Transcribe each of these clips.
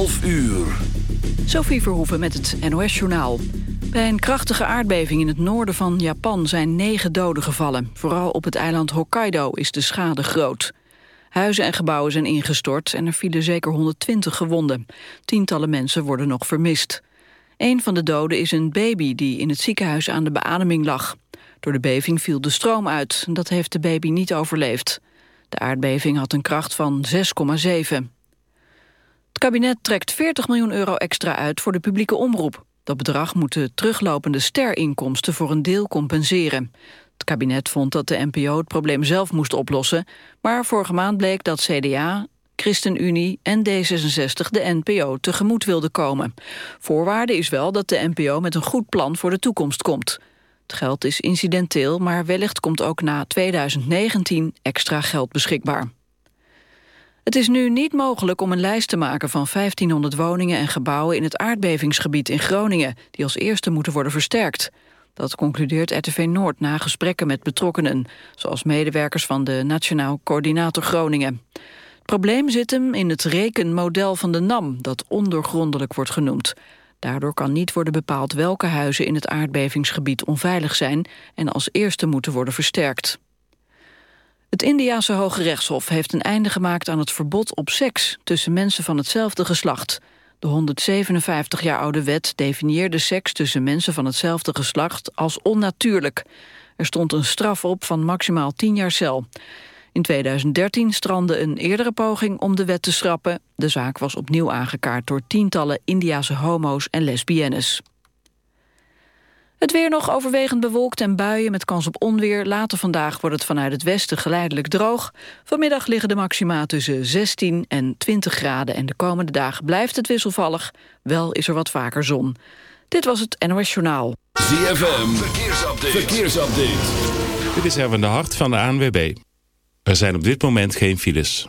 11 uur. Sophie Verhoeven met het NOS-journaal. Bij een krachtige aardbeving in het noorden van Japan zijn negen doden gevallen. Vooral op het eiland Hokkaido is de schade groot. Huizen en gebouwen zijn ingestort en er vielen zeker 120 gewonden. Tientallen mensen worden nog vermist. Een van de doden is een baby die in het ziekenhuis aan de beademing lag. Door de beving viel de stroom uit. Dat heeft de baby niet overleefd. De aardbeving had een kracht van 6,7. Het kabinet trekt 40 miljoen euro extra uit voor de publieke omroep. Dat bedrag moet de teruglopende sterinkomsten voor een deel compenseren. Het kabinet vond dat de NPO het probleem zelf moest oplossen... maar vorige maand bleek dat CDA, ChristenUnie en D66 de NPO tegemoet wilden komen. Voorwaarde is wel dat de NPO met een goed plan voor de toekomst komt. Het geld is incidenteel, maar wellicht komt ook na 2019 extra geld beschikbaar. Het is nu niet mogelijk om een lijst te maken van 1500 woningen en gebouwen in het aardbevingsgebied in Groningen, die als eerste moeten worden versterkt. Dat concludeert RTV Noord na gesprekken met betrokkenen, zoals medewerkers van de Nationaal Coördinator Groningen. Het probleem zit hem in het rekenmodel van de NAM, dat ondergrondelijk wordt genoemd. Daardoor kan niet worden bepaald welke huizen in het aardbevingsgebied onveilig zijn en als eerste moeten worden versterkt. Het Indiase Hoge Rechtshof heeft een einde gemaakt aan het verbod op seks tussen mensen van hetzelfde geslacht. De 157 jaar oude wet definieerde seks tussen mensen van hetzelfde geslacht als onnatuurlijk. Er stond een straf op van maximaal 10 jaar cel. In 2013 strandde een eerdere poging om de wet te schrappen. De zaak was opnieuw aangekaart door tientallen Indiase homo's en lesbiennes. Het weer nog overwegend bewolkt en buien met kans op onweer. Later vandaag wordt het vanuit het westen geleidelijk droog. Vanmiddag liggen de maxima tussen 16 en 20 graden... en de komende dagen blijft het wisselvallig. Wel is er wat vaker zon. Dit was het NOS Journaal. ZFM, verkeersupdate. verkeersupdate. Dit is Erwin de Hart van de ANWB. Er zijn op dit moment geen files.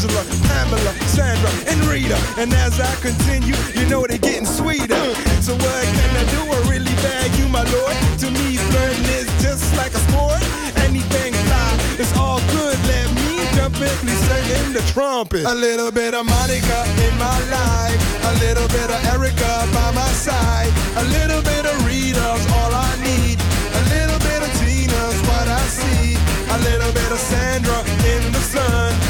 Angela, Pamela, Sandra, and Rita. And as I continue, you know they're getting sweeter. So what can I do? I really bag you, my lord. To me, flirting is just like a sport. Anything fly, it's all good. Let me jump in, the trumpet. A little bit of Monica in my life. A little bit of Erica by my side. A little bit of Rita's all I need. A little bit of Tina's what I see. A little bit of Sandra in the sun.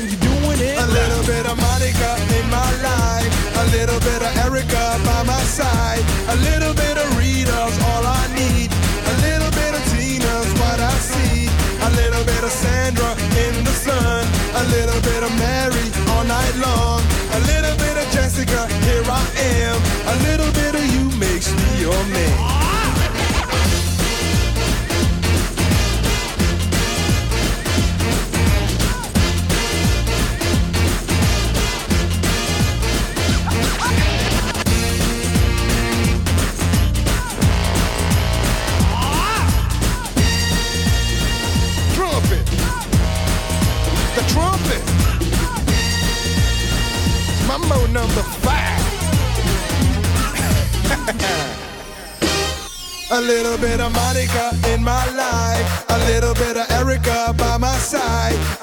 life.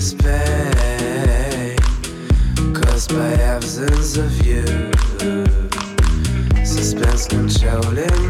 this pain caused by absence of you. Suspense controlling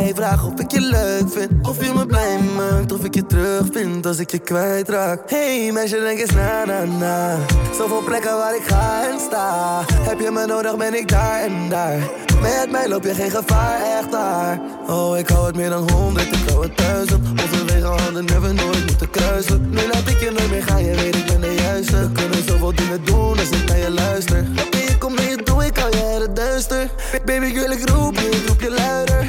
mij vraagt of ik je leuk vind. Of je me blij maakt, of ik je terug vind als ik je kwijtraak. Hey meisje, denk eens na na na. Zoveel plekken waar ik ga en sta. Heb je me nodig, ben ik daar en daar. Met mij loop je geen gevaar, echt daar. Oh, ik hou het meer dan honderd, ik hou het duizend. Onze wegen hadden never nooit moeten kruisen. Nu laat ik je nooit meer gaan, je weet ik ben de juiste. We kunnen zoveel dingen doen als ik naar je luister. Ik kom je toe, ik hou je het duister. Ba- Baby girl, ik roep je, ik roep je luider.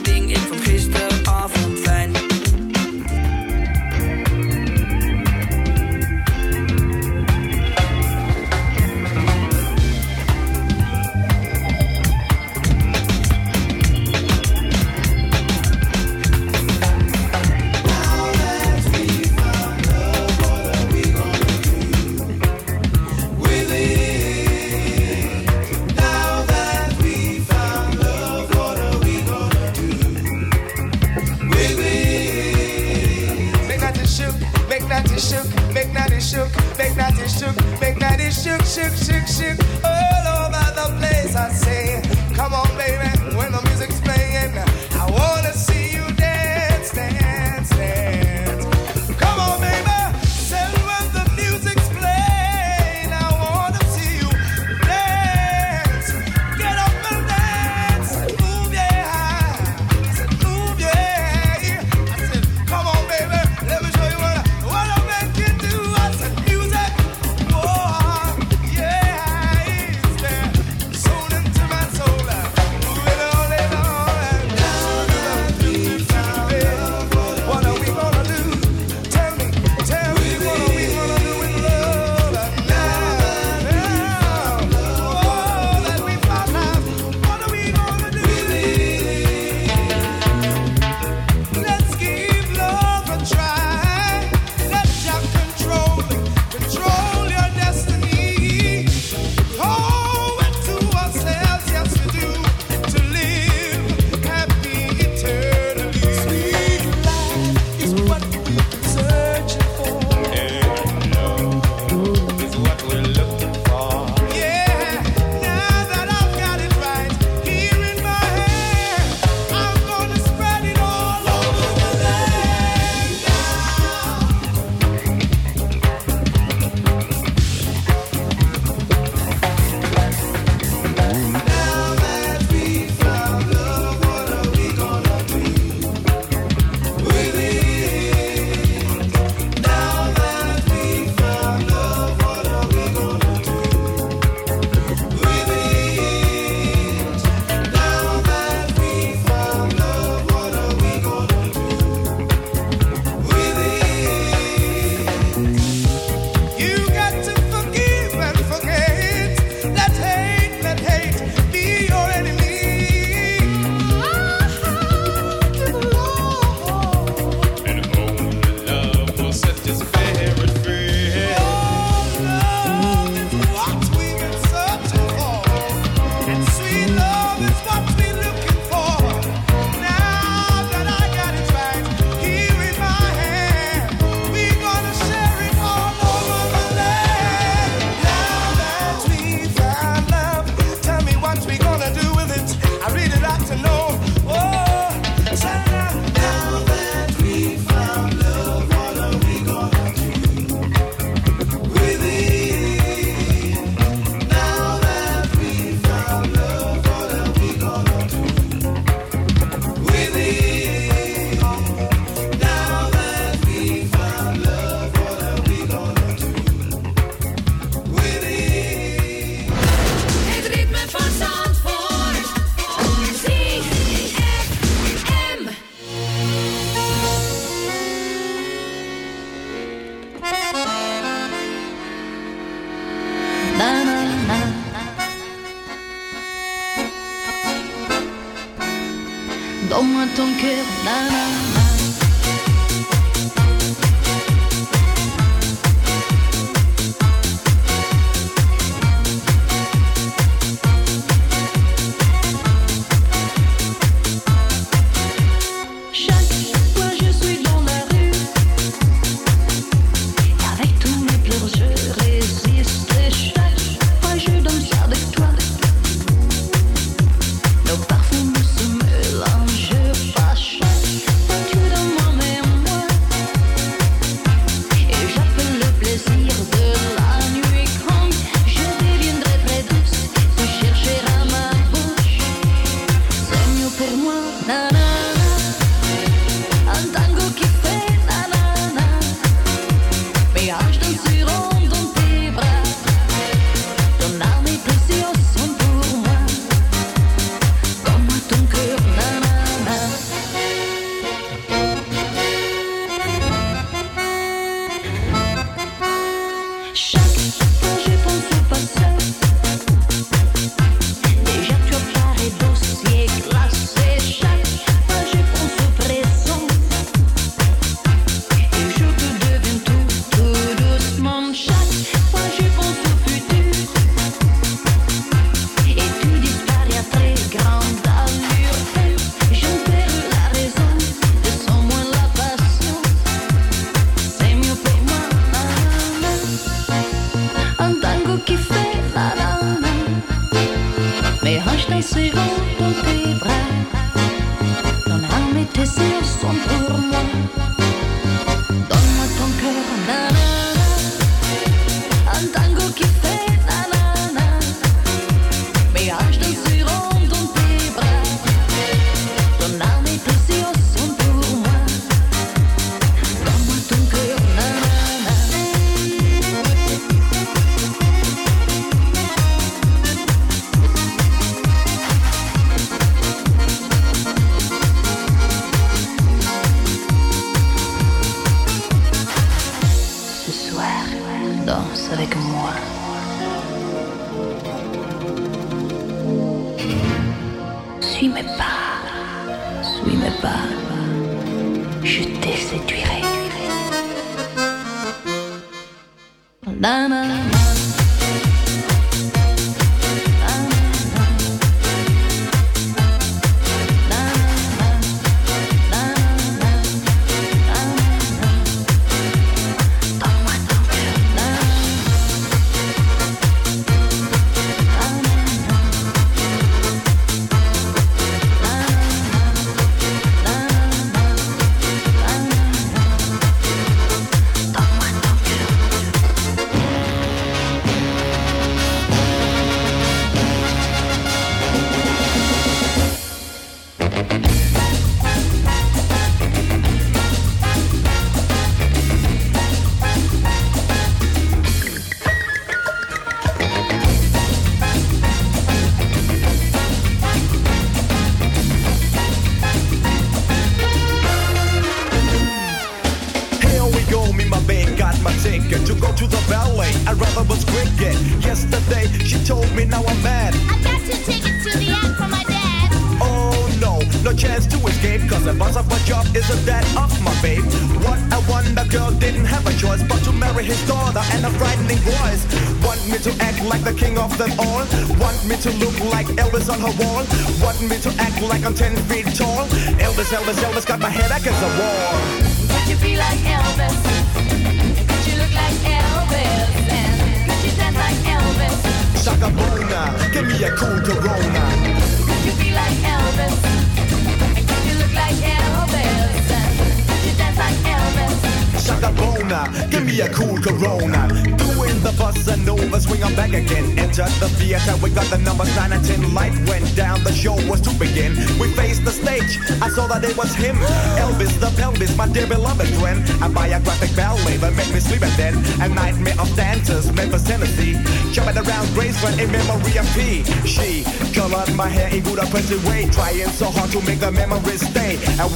Shook, shook, shook, shook. All over the place, I say, come on, baby,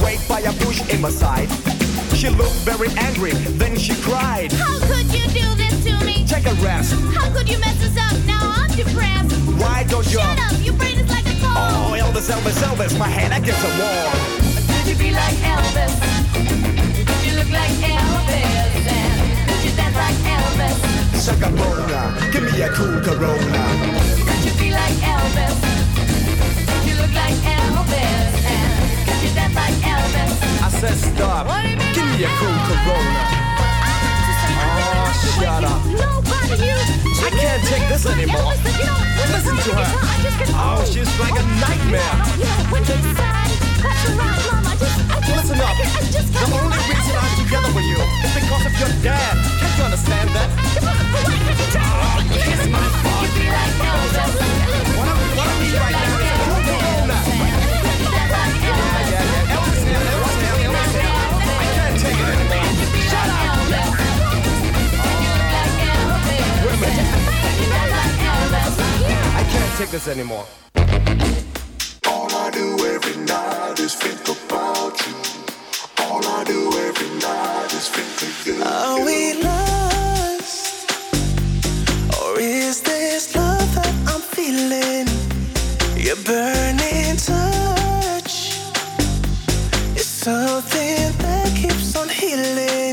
Awake by a bush in my side. She looked very angry, then she cried. How could you do this to me? Take a rest. How could you mess us up? Now I'm depressed. Why don't you? Shut up, your brain is like a car. Oh, Elvis, Elvis, Elvis, my head against the wall. Could you be like Elvis? Could you look like Elvis? And could you dance like Elvis? Shaka Bona, give me a cool Corona. Could you be like Elvis? Could you look like Elvis? And could you dance like Elvis? I said stop. Give me a cool Corona. Oh, shut up. I can't take this anymore. Listen to her. Oh, she's like a nightmare. Listen up. The only reason I'm together with you is because of your dad. Can't you understand that? Oh, ah, kiss my butt. What I need right now can't take this anymore. All I do every night is think about you. All I do every night is think of you. Are we lost? Or is this love that I'm feeling? Your burning touch is something that keeps on healing.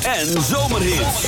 Zandvoort en zomerhits.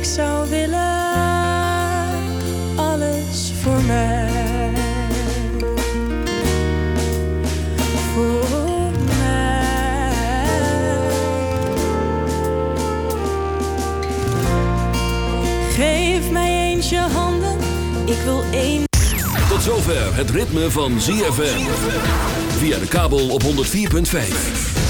ik zou willen, alles voor mij. Voor mij. Geef mij eens je handen, ik wil één. Tot zover het ritme van ZFM. Via de kabel op 104.5.